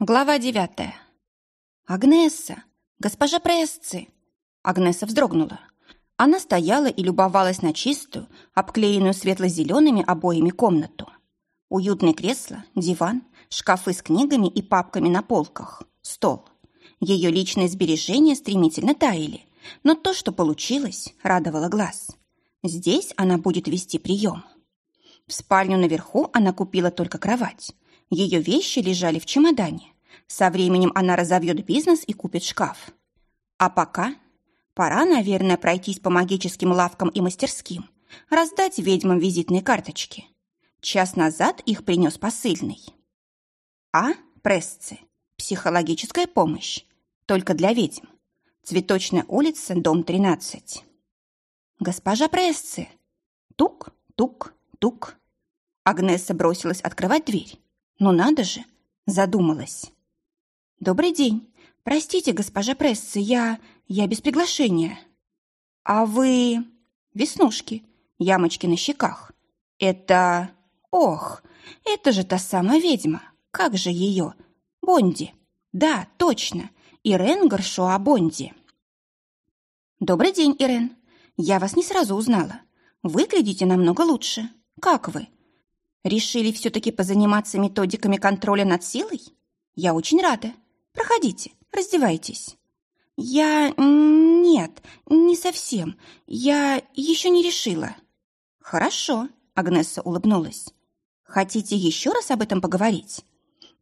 Глава девятая. «Агнесса! Госпожа Пресци!» Агнеса вздрогнула. Она стояла и любовалась на чистую, обклеенную светло-зелеными обоями комнату. Уютное кресло, диван, шкафы с книгами и папками на полках, стол. Ее личные сбережения стремительно таяли, но то, что получилось, радовало глаз. Здесь она будет вести прием. В спальню наверху она купила только кровать – ее вещи лежали в чемодане. Со временем она разовьет бизнес и купит шкаф. А пока пора, наверное, пройтись по магическим лавкам и мастерским, раздать ведьмам визитные карточки. Час назад их принес посыльный. А. Прессы. Психологическая помощь. Только для ведьм. Цветочная улица, дом 13. Госпожа Прессы. Тук, тук, тук. Агнеса бросилась открывать дверь. Ну надо же, задумалась. Добрый день. Простите, госпожа Прессы, я... я без приглашения. А вы... Веснушки, ямочки на щеках. Это... Ох, это же та самая ведьма. Как же ее? Бонди. Да, точно. Ирен Гаршоа Бонди. Добрый день, Ирен. Я вас не сразу узнала. Выглядите намного лучше. Как вы? Решили все-таки позаниматься методиками контроля над силой? Я очень рада. Проходите, раздевайтесь. Я... нет, не совсем. Я еще не решила. Хорошо, Агнесса улыбнулась. Хотите еще раз об этом поговорить?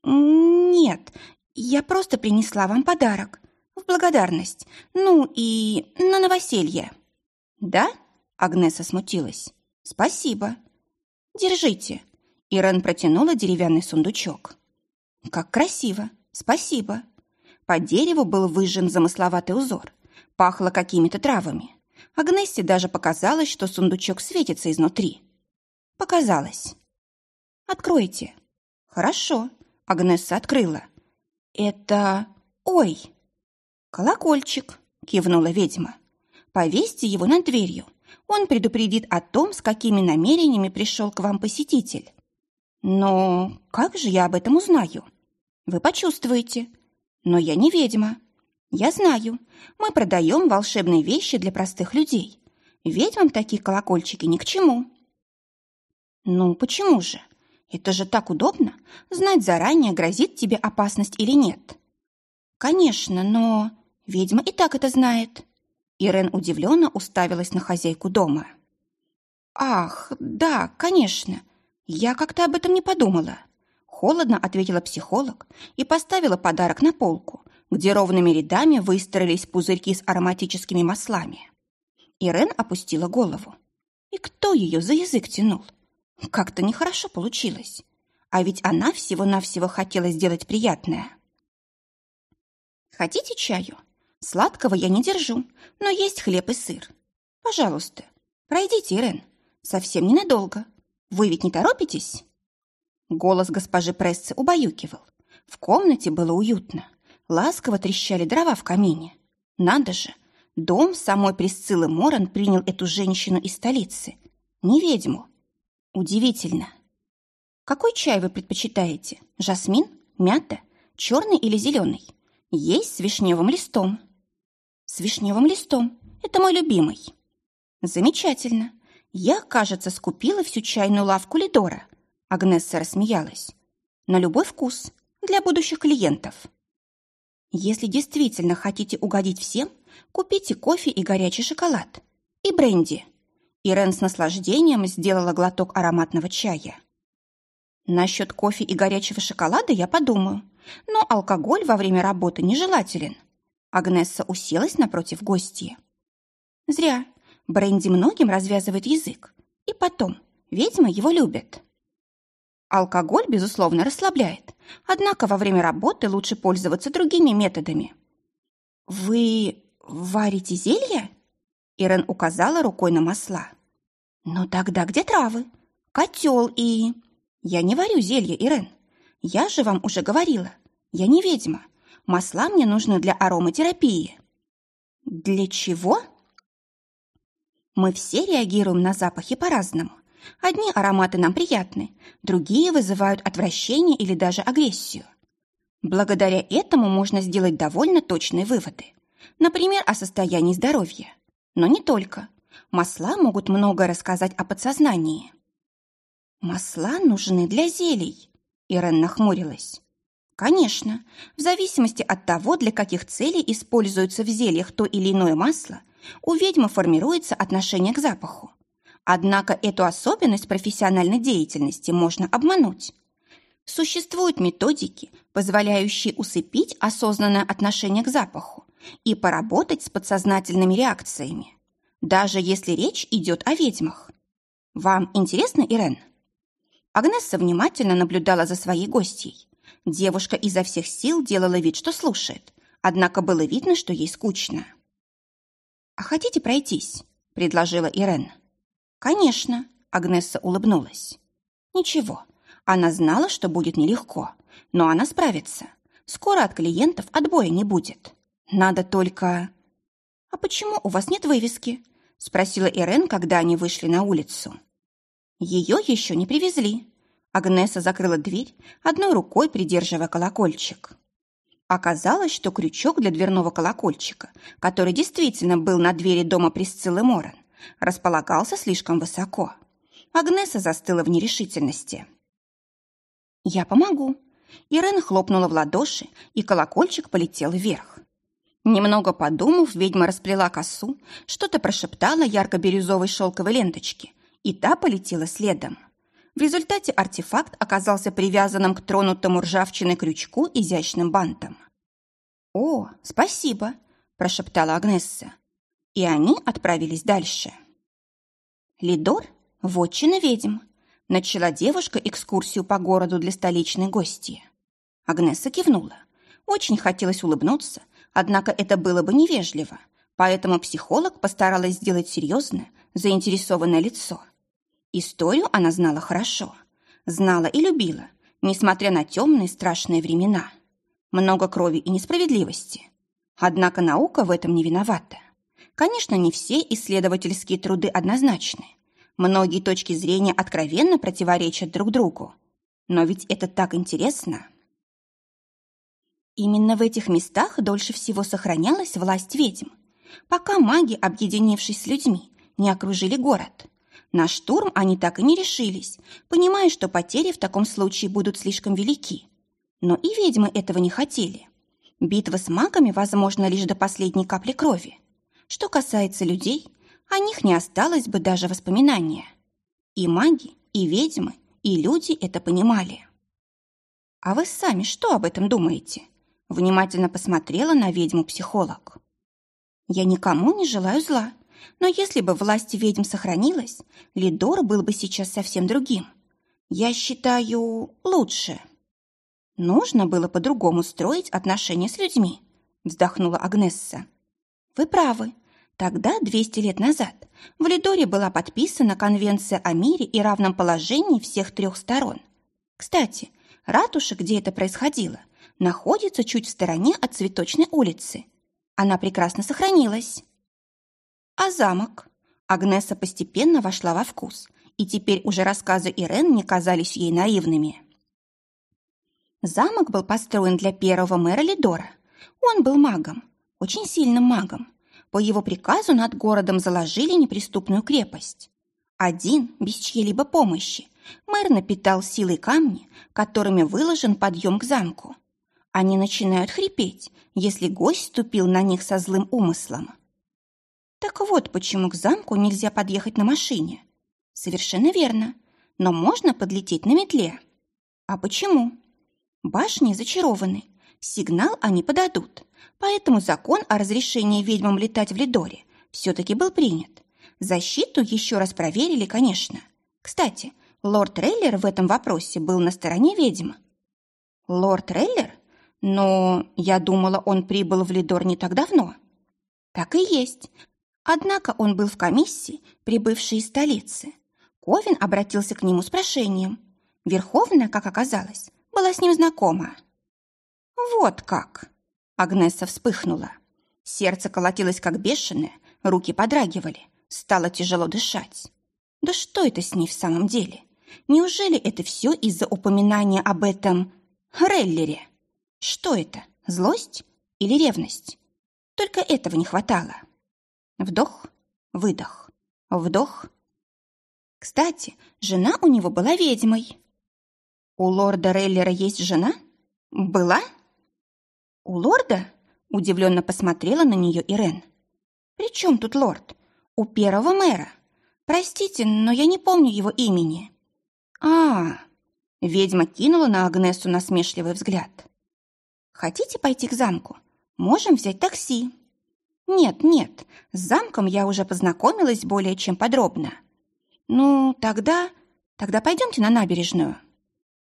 Нет, я просто принесла вам подарок. В благодарность. Ну и на новоселье. Да? Агнеса смутилась. Спасибо. Держите. Ирен протянула деревянный сундучок. «Как красиво! Спасибо!» По дереву был выжжен замысловатый узор. Пахло какими-то травами. Агнессе даже показалось, что сундучок светится изнутри. Показалось. «Откройте». «Хорошо». Агнесса открыла. «Это... Ой!» «Колокольчик», — кивнула ведьма. «Повесьте его над дверью. Он предупредит о том, с какими намерениями пришел к вам посетитель. Но как же я об этом узнаю? Вы почувствуете. Но я не ведьма. Я знаю. Мы продаем волшебные вещи для простых людей. Ведьмам такие колокольчики ни к чему. Ну, почему же? Это же так удобно, знать заранее, грозит тебе опасность или нет. Конечно, но ведьма и так это знает. Ирен удивленно уставилась на хозяйку дома. «Ах, да, конечно. «Я как-то об этом не подумала». Холодно ответила психолог и поставила подарок на полку, где ровными рядами выстроились пузырьки с ароматическими маслами. Ирен опустила голову. И кто ее за язык тянул? Как-то нехорошо получилось. А ведь она всего-навсего хотела сделать приятное. «Хотите чаю? Сладкого я не держу, но есть хлеб и сыр. Пожалуйста, пройдите, Ирен. Совсем ненадолго. Вы ведь не торопитесь?» Голос госпожи Прессы убаюкивал. В комнате было уютно. Ласково трещали дрова в камине. Надо же, дом самой Присциллы Моран принял эту женщину из столицы. Не ведьму. Удивительно. Какой чай вы предпочитаете? Жасмин? Мята? Черный или зеленый? Есть с вишневым листом. С вишневым листом. Это мой любимый. Замечательно. Я, кажется, скупила всю чайную лавку Лидора. Агнесса рассмеялась. На любой вкус. Для будущих клиентов. Если действительно хотите угодить всем, купите кофе и горячий шоколад. И бренди. Ирен с наслаждением сделала глоток ароматного чая. Насчет кофе и горячего шоколада я подумаю, но алкоголь во время работы нежелателен. Агнесса уселась напротив гостья. Зря. Бренди многим развязывает язык. И потом, ведьмы его любят. Алкоголь, безусловно, расслабляет. Однако во время работы лучше пользоваться другими методами. «Вы варите зелье?» Ирен указала рукой на масла. «Ну тогда где травы? Котел и...» «Я не варю зелье, Ирен. Я же вам уже говорила. Я не ведьма. Масла мне нужны для ароматерапии». «Для чего?» Мы все реагируем на запахи по-разному. Одни ароматы нам приятны, другие вызывают отвращение или даже агрессию. Благодаря этому можно сделать довольно точные выводы. Например, о состоянии здоровья. Но не только. Масла могут многое рассказать о подсознании. «Масла нужны для зелий», — Ирен нахмурилась. «Конечно, в зависимости от того, для каких целей используется в зельях то или иное масло, у ведьмы формируется отношение к запаху. Однако эту особенность профессиональной деятельности можно обмануть. Существуют методики, позволяющие усыпить осознанное отношение к запаху и поработать с подсознательными реакциями, даже если речь идет о ведьмах. Вам интересно, Ирен? Агнесса внимательно наблюдала за своей гостьей. Девушка изо всех сил делала вид, что слушает, однако было видно, что ей скучно. «А хотите пройтись?» – предложила Ирен. «Конечно», – Агнесса улыбнулась. «Ничего, она знала, что будет нелегко, но она справится. Скоро от клиентов отбоя не будет. Надо только... «А почему у вас нет вывески?» — спросила Ирен, когда они вышли на улицу. Ее еще не привезли. Агнеса закрыла дверь, одной рукой придерживая колокольчик. Оказалось, что крючок для дверного колокольчика, который действительно был на двери дома Присциллы Моран, располагался слишком высоко. Агнеса застыла в нерешительности. «Я помогу». Ирен хлопнула в ладоши, и колокольчик полетел вверх. Немного подумав, ведьма расплела косу, что-то прошептала ярко-бирюзовой шелковой ленточке, и та полетела следом. В результате артефакт оказался привязанным к тронутому ржавчиной крючку изящным бантом. «О, спасибо!» – прошептала Агнесса. И они отправились дальше. Лидор – вотчина ведьм, Начала девушка экскурсию по городу для столичной гости. Агнеса кивнула. Очень хотелось улыбнуться, однако это было бы невежливо, поэтому психолог постаралась сделать серьезное, заинтересованное лицо. Историю она знала хорошо. Знала и любила, несмотря на темные страшные времена. Много крови и несправедливости. Однако наука в этом не виновата. Конечно, не все исследовательские труды однозначны. Многие точки зрения откровенно противоречат друг другу. Но ведь это так интересно. Именно в этих местах дольше всего сохранялась власть ведьм, пока маги, объединившись с людьми, не окружили город. На штурм они так и не решились, понимая, что потери в таком случае будут слишком велики. Но и ведьмы этого не хотели. Битва с магами возможна лишь до последней капли крови. Что касается людей, о них не осталось бы даже воспоминания. И маги, и ведьмы, и люди это понимали. «А вы сами что об этом думаете?» Внимательно посмотрела на ведьму психолог. «Я никому не желаю зла, но если бы власть ведьм сохранилась, Лидор был бы сейчас совсем другим. Я считаю, лучше». «Нужно было по-другому строить отношения с людьми», вздохнула Агнесса. «Вы правы, Тогда, 200 лет назад, в Лидоре была подписана Конвенция о мире и равном положении всех трех сторон. Кстати, ратуша, где это происходило, находится чуть в стороне от Цветочной улицы. Она прекрасно сохранилась. А замок? Агнеса постепенно вошла во вкус, и теперь уже рассказы Ирен не казались ей наивными. Замок был построен для первого мэра Лидора. Он был магом, очень сильным магом, по его приказу над городом заложили неприступную крепость. Один, без чьей-либо помощи, мэр напитал силой камни, которыми выложен подъем к замку. Они начинают хрипеть, если гость ступил на них со злым умыслом. Так вот, почему к замку нельзя подъехать на машине. Совершенно верно. Но можно подлететь на метле. А почему? Башни зачарованы. Сигнал они подадут. Поэтому закон о разрешении ведьмам летать в Лидоре все-таки был принят. Защиту еще раз проверили, конечно. Кстати, лорд Рейлер в этом вопросе был на стороне ведьм. Лорд Рейлер? Но я думала, он прибыл в Лидор не так давно. Так и есть. Однако он был в комиссии, прибывшей из столицы. Ковин обратился к нему с прошением. Верховная, как оказалось, была с ним знакома. «Вот как!» Агнеса вспыхнула. Сердце колотилось как бешеное, руки подрагивали, стало тяжело дышать. Да что это с ней в самом деле? Неужели это все из-за упоминания об этом Реллере? Что это, злость или ревность? Только этого не хватало. Вдох, выдох, вдох. Кстати, жена у него была ведьмой. У лорда Рейлера есть жена? Была? У лорда? Удивленно посмотрела на нее Ирен. При чем тут лорд? У первого мэра. Простите, но я не помню его имени. А, ведьма кинула на Агнесу насмешливый взгляд. Хотите пойти к замку? Можем взять такси. Нет, нет, с замком я уже познакомилась более чем подробно. Ну, тогда... Тогда пойдемте на набережную.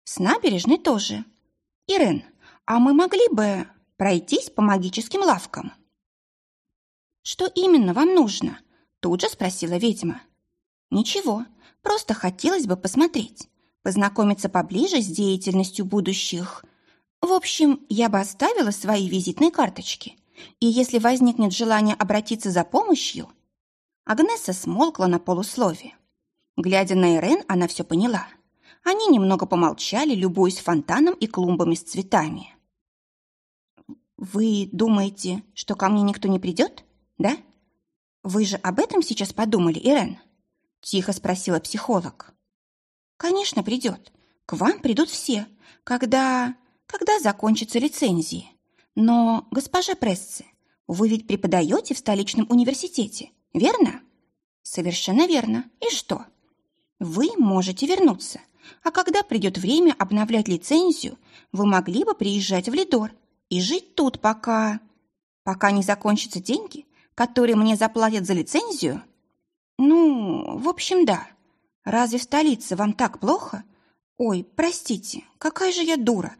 С набережной тоже. Ирен, а мы могли бы пройтись по магическим лавкам? Что именно вам нужно? Тут же спросила ведьма. Ничего, просто хотелось бы посмотреть, познакомиться поближе с деятельностью будущих. В общем, я бы оставила свои визитные карточки. И если возникнет желание обратиться за помощью... Агнеса смолкла на полуслове. Глядя на Ирен, она все поняла. Они немного помолчали, любуясь фонтаном и клумбами с цветами. «Вы думаете, что ко мне никто не придет, да? Вы же об этом сейчас подумали, Ирен?» Тихо спросила психолог. «Конечно, придет. К вам придут все, когда... когда закончатся лицензии. Но, госпожа Прессы, вы ведь преподаете в столичном университете, верно?» «Совершенно верно. И что?» «Вы можете вернуться, а когда придет время обновлять лицензию, вы могли бы приезжать в Лидор и жить тут пока... пока не закончатся деньги, которые мне заплатят за лицензию?» «Ну, в общем, да. Разве в столице вам так плохо? Ой, простите, какая же я дура.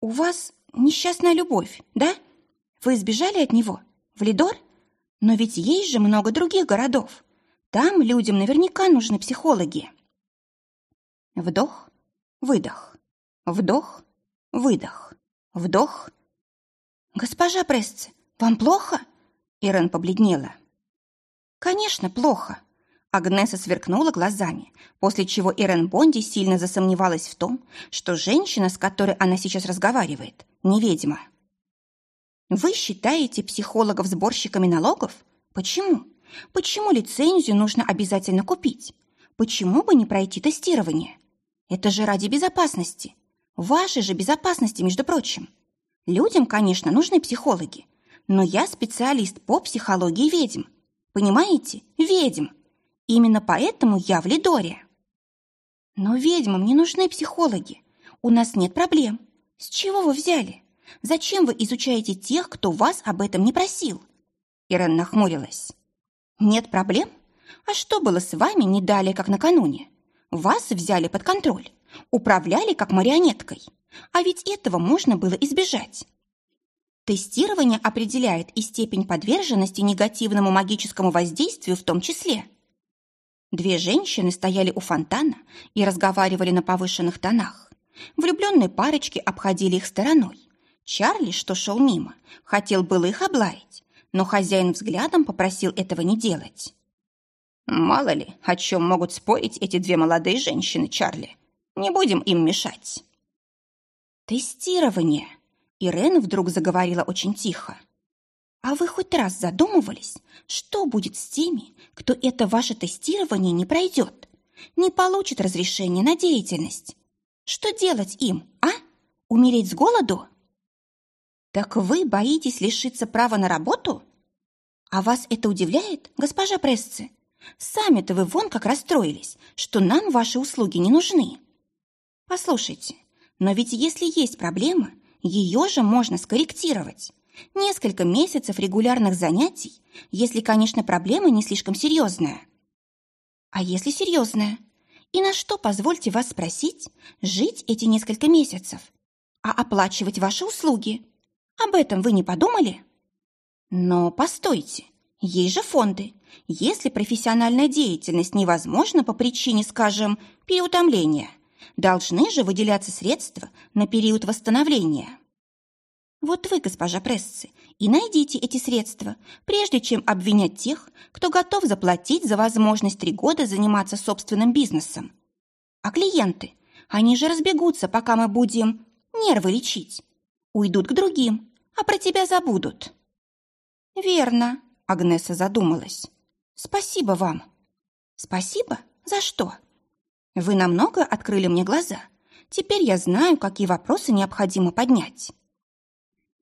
У вас несчастная любовь, да? Вы сбежали от него? В Лидор? Но ведь есть же много других городов. Там людям наверняка нужны психологи». Вдох, выдох, вдох, выдох, вдох. «Госпожа Пресс, вам плохо?» Ирен побледнела. «Конечно, плохо», Агнеса сверкнула глазами, после чего Ирен Бонди сильно засомневалась в том, что женщина, с которой она сейчас разговаривает, не ведьма. «Вы считаете психологов сборщиками налогов? Почему? Почему лицензию нужно обязательно купить? Почему бы не пройти тестирование? Это же ради безопасности. Вашей же безопасности, между прочим. Людям, конечно, нужны психологи, но я специалист по психологии ведьм. Понимаете? Ведьм. Именно поэтому я в Лидоре. Но ведьмам не нужны психологи. У нас нет проблем. С чего вы взяли? Зачем вы изучаете тех, кто вас об этом не просил? Ирен нахмурилась. Нет проблем? А что было с вами не далее, как накануне? Вас взяли под контроль, управляли как марионеткой. А ведь этого можно было избежать. Тестирование определяет и степень подверженности негативному магическому воздействию в том числе – Две женщины стояли у фонтана и разговаривали на повышенных тонах. Влюбленные парочки обходили их стороной. Чарли, что шел мимо, хотел было их облаять, но хозяин взглядом попросил этого не делать. «Мало ли, о чем могут спорить эти две молодые женщины, Чарли. Не будем им мешать». «Тестирование!» Ирен вдруг заговорила очень тихо. А вы хоть раз задумывались, что будет с теми, кто это ваше тестирование не пройдет, не получит разрешение на деятельность? Что делать им, а? Умереть с голоду? Так вы боитесь лишиться права на работу? А вас это удивляет, госпожа Прессы? Сами-то вы вон как расстроились, что нам ваши услуги не нужны. Послушайте, но ведь если есть проблема, ее же можно скорректировать. Несколько месяцев регулярных занятий, если, конечно, проблема не слишком серьезная. А если серьезная? И на что, позвольте вас спросить, жить эти несколько месяцев? А оплачивать ваши услуги? Об этом вы не подумали? Но постойте, есть же фонды. Если профессиональная деятельность невозможна по причине, скажем, переутомления, должны же выделяться средства на период восстановления. Вот вы, госпожа Прессы, и найдите эти средства, прежде чем обвинять тех, кто готов заплатить за возможность три года заниматься собственным бизнесом. А клиенты, они же разбегутся, пока мы будем нервы лечить. Уйдут к другим, а про тебя забудут». «Верно», — Агнеса задумалась. «Спасибо вам». «Спасибо? За что?» «Вы намного открыли мне глаза. Теперь я знаю, какие вопросы необходимо поднять».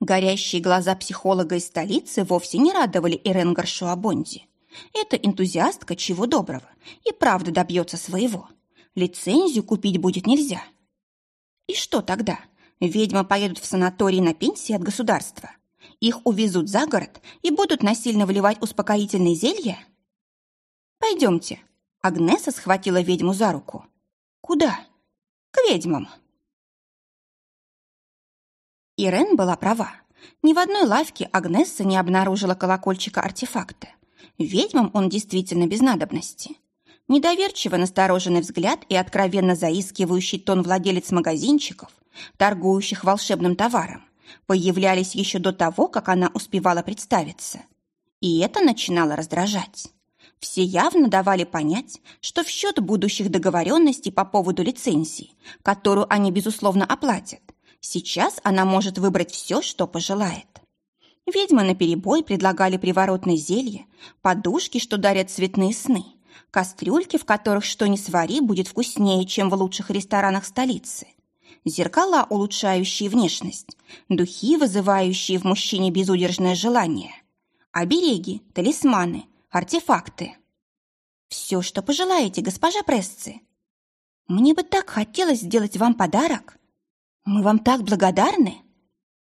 Горящие глаза психолога из столицы вовсе не радовали Ирен Гаршуабонди. Эта энтузиастка чего доброго и правда добьется своего. Лицензию купить будет нельзя. И что тогда? Ведьмы поедут в санаторий на пенсии от государства. Их увезут за город и будут насильно вливать успокоительные зелья? Пойдемте. Агнеса схватила ведьму за руку. Куда? К ведьмам. Ирен была права. Ни в одной лавке Агнесса не обнаружила колокольчика артефакта. Ведьмам он действительно без надобности. Недоверчиво настороженный взгляд и откровенно заискивающий тон владелец магазинчиков, торгующих волшебным товаром, появлялись еще до того, как она успевала представиться. И это начинало раздражать. Все явно давали понять, что в счет будущих договоренностей по поводу лицензии, которую они, безусловно, оплатят, сейчас она может выбрать все, что пожелает. Ведьмы наперебой предлагали приворотные зелья, подушки, что дарят цветные сны, кастрюльки, в которых что ни свари, будет вкуснее, чем в лучших ресторанах столицы, зеркала, улучшающие внешность, духи, вызывающие в мужчине безудержное желание, обереги, талисманы, артефакты. Все, что пожелаете, госпожа Прессы. Мне бы так хотелось сделать вам подарок. Мы вам так благодарны.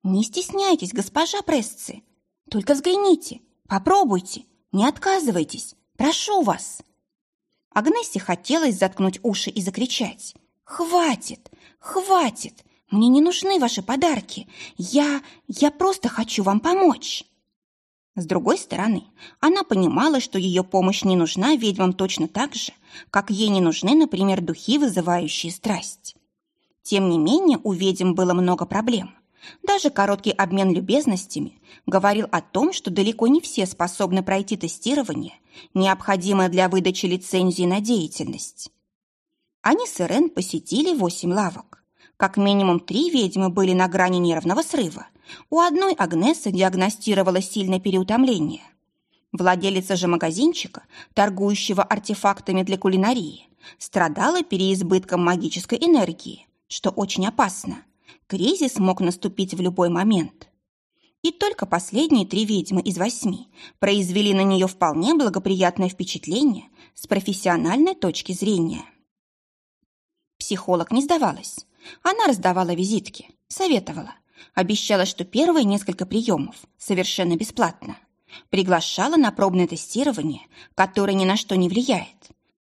Не стесняйтесь, госпожа Прессы. Только взгляните, попробуйте, не отказывайтесь, прошу вас. Агнессе хотелось заткнуть уши и закричать. «Хватит! Хватит! Мне не нужны ваши подарки! Я... я просто хочу вам помочь!» С другой стороны, она понимала, что ее помощь не нужна ведьмам точно так же, как ей не нужны, например, духи, вызывающие страсть. Тем не менее, у ведьм было много проблем. Даже короткий обмен любезностями говорил о том, что далеко не все способны пройти тестирование, необходимое для выдачи лицензии на деятельность. Они с Ирен посетили восемь лавок. Как минимум три ведьмы были на грани нервного срыва. У одной Агнеса диагностировала сильное переутомление. Владелица же магазинчика, торгующего артефактами для кулинарии, страдала переизбытком магической энергии, что очень опасно. Кризис мог наступить в любой момент. И только последние три ведьмы из восьми произвели на нее вполне благоприятное впечатление с профессиональной точки зрения. Психолог не сдавалась. Она раздавала визитки, советовала, обещала, что первые несколько приемов совершенно бесплатно. Приглашала на пробное тестирование, которое ни на что не влияет.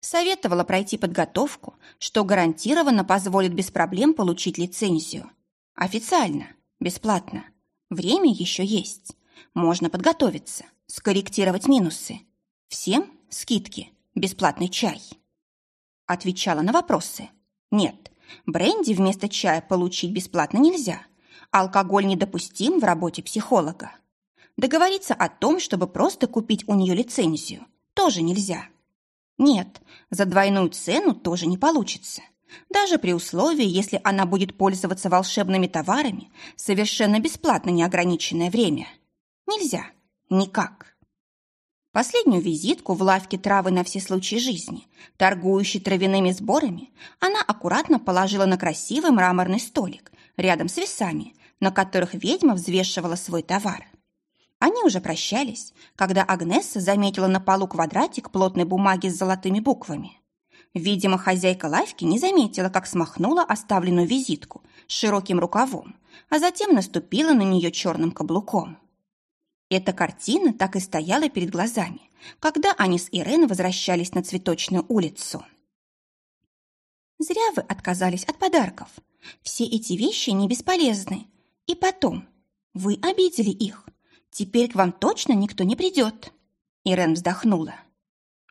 Советовала пройти подготовку, что гарантированно позволит без проблем получить лицензию. Официально, бесплатно. Время еще есть. Можно подготовиться, скорректировать минусы. Всем скидки, бесплатный чай. Отвечала на вопросы. Нет, бренди вместо чая получить бесплатно нельзя. Алкоголь недопустим в работе психолога. Договориться о том, чтобы просто купить у нее лицензию, тоже нельзя. Нет, за двойную цену тоже не получится даже при условии, если она будет пользоваться волшебными товарами совершенно бесплатно неограниченное время. Нельзя. Никак. Последнюю визитку в лавке травы на все случаи жизни, торгующей травяными сборами, она аккуратно положила на красивый мраморный столик рядом с весами, на которых ведьма взвешивала свой товар. Они уже прощались, когда Агнесса заметила на полу квадратик плотной бумаги с золотыми буквами. Видимо, хозяйка лавки не заметила, как смахнула оставленную визитку широким рукавом, а затем наступила на нее черным каблуком. Эта картина так и стояла перед глазами, когда они с Ирен возвращались на Цветочную улицу. «Зря вы отказались от подарков. Все эти вещи не бесполезны. И потом, вы обидели их. Теперь к вам точно никто не придет». Ирен вздохнула.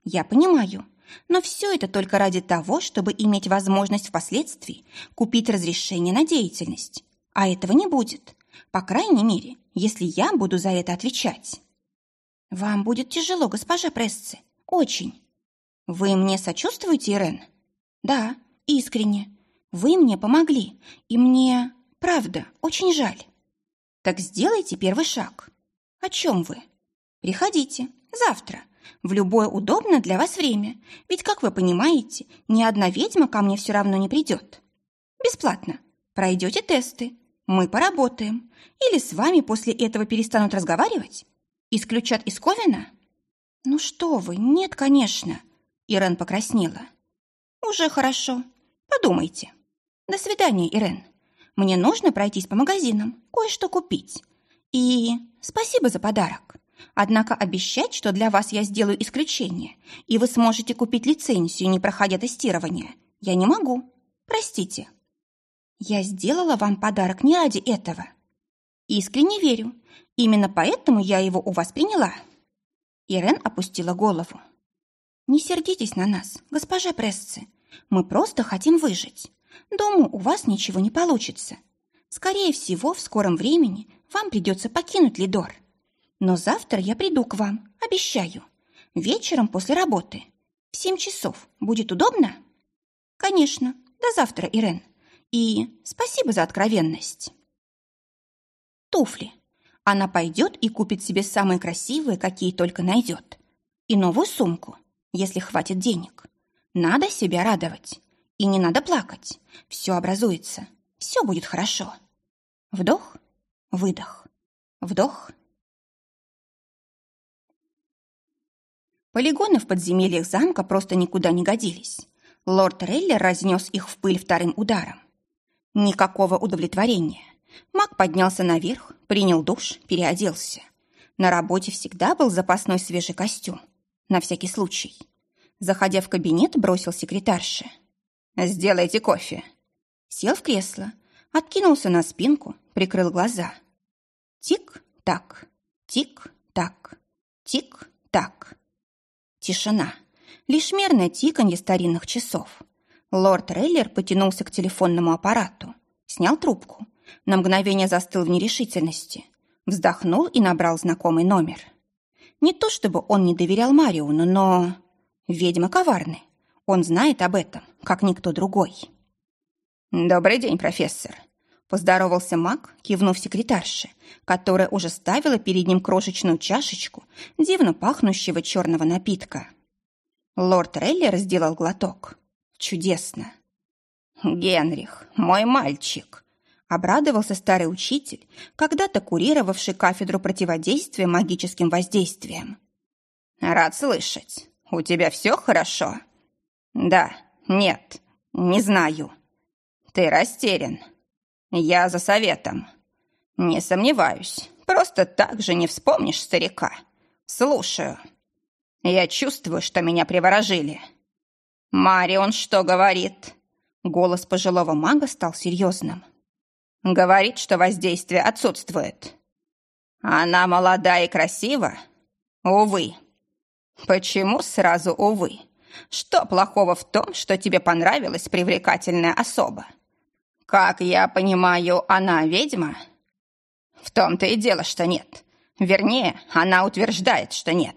«Я понимаю, но все это только ради того, чтобы иметь возможность впоследствии купить разрешение на деятельность. А этого не будет. По крайней мере, если я буду за это отвечать. Вам будет тяжело, госпожа Прессы. Очень. Вы мне сочувствуете, Ирен? Да, искренне. Вы мне помогли, и мне, правда, очень жаль. Так сделайте первый шаг. О чем вы? Приходите. Завтра. В любое удобное для вас время. Ведь, как вы понимаете, ни одна ведьма ко мне все равно не придет. Бесплатно. Пройдете тесты. Мы поработаем. Или с вами после этого перестанут разговаривать? Исключат из Ковина? Ну что вы, нет, конечно. Ирен покраснела. Уже хорошо. Подумайте. До свидания, Ирен. Мне нужно пройтись по магазинам, кое-что купить. И спасибо за подарок. Однако обещать, что для вас я сделаю исключение, и вы сможете купить лицензию, не проходя тестирование, я не могу. Простите. Я сделала вам подарок не ради этого. Искренне верю. Именно поэтому я его у вас приняла. Ирен опустила голову. Не сердитесь на нас, госпожа Прессы. Мы просто хотим выжить. Думаю, у вас ничего не получится. Скорее всего, в скором времени вам придется покинуть Лидор. Но завтра я приду к вам, обещаю. Вечером после работы. В семь часов. Будет удобно? Конечно. До завтра, Ирен. И спасибо за откровенность. Туфли. Она пойдет и купит себе самые красивые, какие только найдет. И новую сумку, если хватит денег. Надо себя радовать. И не надо плакать. Все образуется. Все будет хорошо. Вдох, выдох, вдох, Полигоны в подземельях замка просто никуда не годились. Лорд Рейлер разнес их в пыль вторым ударом. Никакого удовлетворения. Маг поднялся наверх, принял душ, переоделся. На работе всегда был запасной свежий костюм. На всякий случай. Заходя в кабинет, бросил секретарше. «Сделайте кофе». Сел в кресло, откинулся на спинку, прикрыл глаза. Тик-так, тик-так, тик-так. Тишина. Лишь мерное тиканье старинных часов. Лорд Рейлер потянулся к телефонному аппарату. Снял трубку. На мгновение застыл в нерешительности. Вздохнул и набрал знакомый номер. Не то чтобы он не доверял Мариону, но... Ведьма коварны. Он знает об этом, как никто другой. «Добрый день, профессор», — поздоровался маг, кивнув секретарше, которая уже ставила перед ним крошечную чашечку дивно пахнущего черного напитка. Лорд Рейлер сделал глоток. Чудесно. «Генрих, мой мальчик!» Обрадовался старый учитель, когда-то курировавший кафедру противодействия магическим воздействиям. «Рад слышать. У тебя все хорошо?» «Да, нет, не знаю. Ты растерян. Я за советом. Не сомневаюсь, просто так же не вспомнишь старика. Слушаю. Я чувствую, что меня приворожили. Марион что говорит?» Голос пожилого мага стал серьезным. «Говорит, что воздействие отсутствует. Она молода и красива? Увы. Почему сразу увы? Что плохого в том, что тебе понравилась привлекательная особа? Как я понимаю, она ведьма?» В том-то и дело, что нет. Вернее, она утверждает, что нет.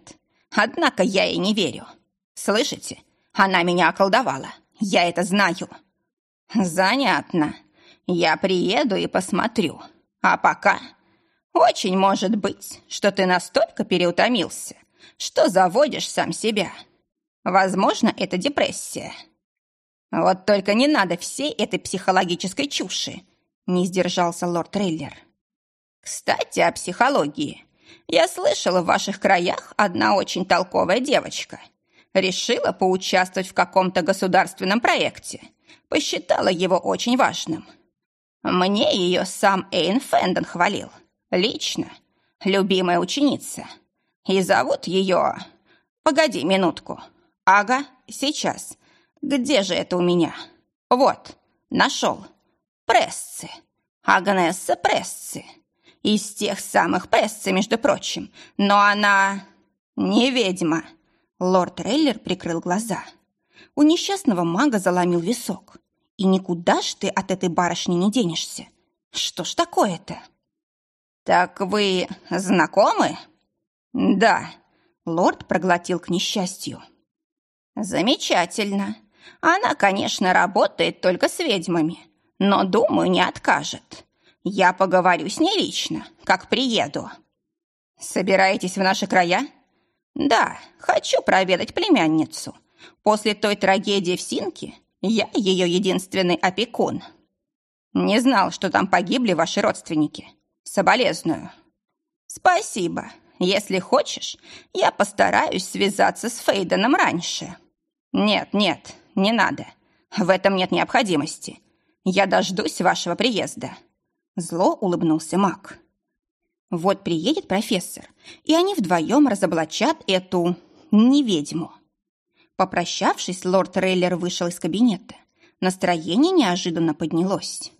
Однако я ей не верю. Слышите? Она меня околдовала. Я это знаю. Занятно. Я приеду и посмотрю. А пока... Очень может быть, что ты настолько переутомился, что заводишь сам себя. Возможно, это депрессия. Вот только не надо всей этой психологической чуши, не сдержался лорд Трейлер. Кстати, о психологии. Я слышала, в ваших краях одна очень толковая девочка. Решила поучаствовать в каком-то государственном проекте. Посчитала его очень важным. Мне ее сам Эйн Фенден хвалил. Лично. Любимая ученица. И зовут ее... Погоди минутку. Ага, сейчас. Где же это у меня? Вот, нашел. Прессы. Агнесса Прессы. Из тех самых Прессы, между прочим. Но она не ведьма. Лорд Рейлер прикрыл глаза. У несчастного мага заломил висок. И никуда ж ты от этой барышни не денешься. Что ж такое-то? Так вы знакомы? Да. Лорд проглотил к несчастью. Замечательно. Она, конечно, работает только с ведьмами, но, думаю, не откажет. Я поговорю с ней лично, как приеду. Собираетесь в наши края? Да, хочу проведать племянницу. После той трагедии в Синке я ее единственный опекун. Не знал, что там погибли ваши родственники. Соболезную. Спасибо. Если хочешь, я постараюсь связаться с Фейденом раньше. Нет, нет, не надо. В этом нет необходимости. Я дождусь вашего приезда. Зло улыбнулся Мак. Вот приедет профессор, и они вдвоем разоблачат эту неведьму. Попрощавшись, лорд Рейлер вышел из кабинета. Настроение неожиданно поднялось.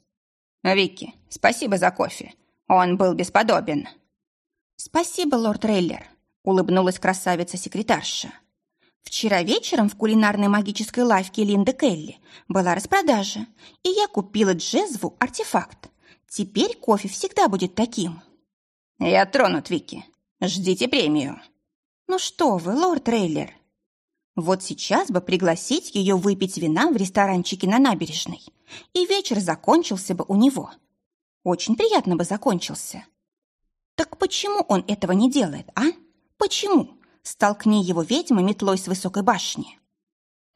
«Вики, спасибо за кофе. Он был бесподобен». «Спасибо, лорд Рейлер», — улыбнулась красавица-секретарша. «Вчера вечером в кулинарной магической лавке Линды Келли была распродажа, и я купила джезву артефакт. Теперь кофе всегда будет таким». «Я тронут, Вики. Ждите премию». «Ну что вы, лорд Рейлер?» Вот сейчас бы пригласить ее выпить вина в ресторанчике на набережной, и вечер закончился бы у него. Очень приятно бы закончился. Так почему он этого не делает, а? Почему? Столкни его ведьма метлой с высокой башни.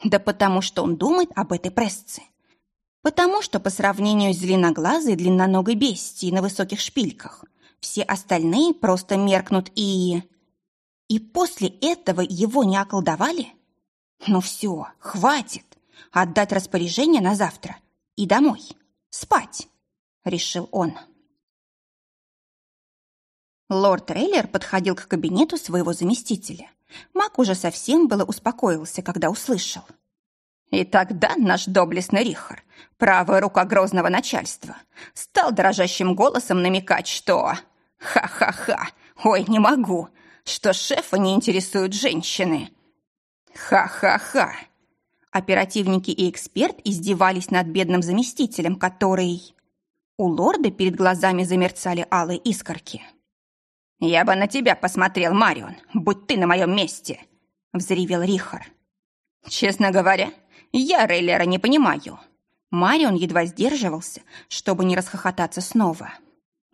Да потому что он думает об этой прессе. Потому что по сравнению с длинноглазой длинноногой бестией на высоких шпильках все остальные просто меркнут и... И после этого его не околдовали? Ну все, хватит. Отдать распоряжение на завтра и домой. Спать, решил он. Лорд Рейлер подходил к кабинету своего заместителя. Мак уже совсем было успокоился, когда услышал. И тогда наш доблестный Рихар, правая рука грозного начальства, стал дрожащим голосом намекать, что... Ха-ха-ха, ой, не могу, что шефа не интересуют женщины. Ха-ха-ха. Оперативники и эксперт издевались над бедным заместителем, который... У лорда перед глазами замерцали алые искорки. «Я бы на тебя посмотрел, Марион, будь ты на моем месте!» — взревел Рихар. «Честно говоря, я Рейлера не понимаю». Марион едва сдерживался, чтобы не расхохотаться снова.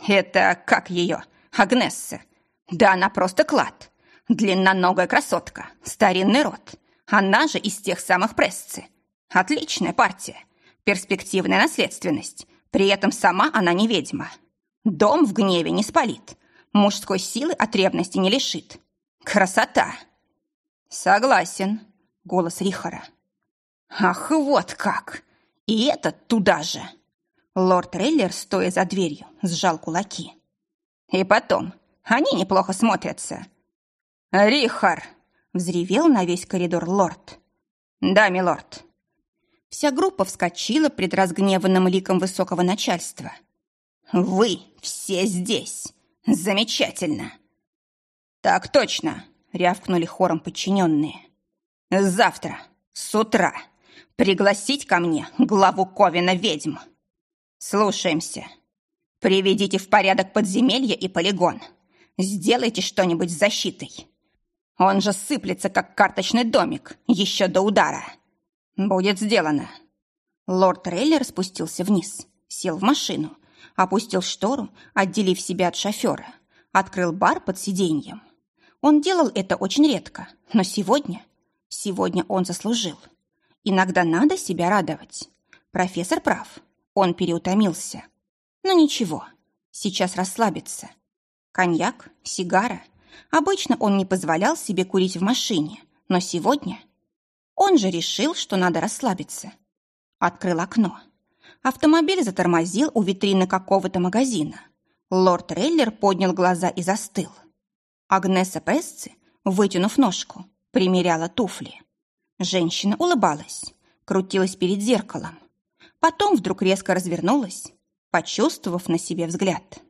«Это как ее? Агнесса? Да она просто клад. Длинноногая красотка, старинный род. Она же из тех самых прессы. Отличная партия. Перспективная наследственность. При этом сама она не ведьма. Дом в гневе не спалит. Мужской силы от ревности не лишит. Красота. Согласен. Голос Рихара. Ах, вот как. И этот туда же. Лорд Рейлер, стоя за дверью, сжал кулаки. И потом, они неплохо смотрятся. «Рихар!» — взревел на весь коридор лорд. «Да, милорд». Вся группа вскочила пред разгневанным ликом высокого начальства. «Вы все здесь! Замечательно!» «Так точно!» — рявкнули хором подчиненные. «Завтра, с утра, пригласить ко мне главу Ковина ведьм. Слушаемся. Приведите в порядок подземелье и полигон. Сделайте что-нибудь с защитой. Он же сыплется, как карточный домик, еще до удара. Будет сделано. Лорд Рейлер спустился вниз, сел в машину, опустил штору, отделив себя от шофера, открыл бар под сиденьем. Он делал это очень редко, но сегодня... Сегодня он заслужил. Иногда надо себя радовать. Профессор прав. Он переутомился. Но ничего, сейчас расслабится. Коньяк, сигара — Обычно он не позволял себе курить в машине, но сегодня он же решил, что надо расслабиться. Открыл окно. Автомобиль затормозил у витрины какого-то магазина. Лорд Рейлер поднял глаза и застыл. Агнеса Пресци, вытянув ножку, примеряла туфли. Женщина улыбалась, крутилась перед зеркалом. Потом вдруг резко развернулась, почувствовав на себе взгляд.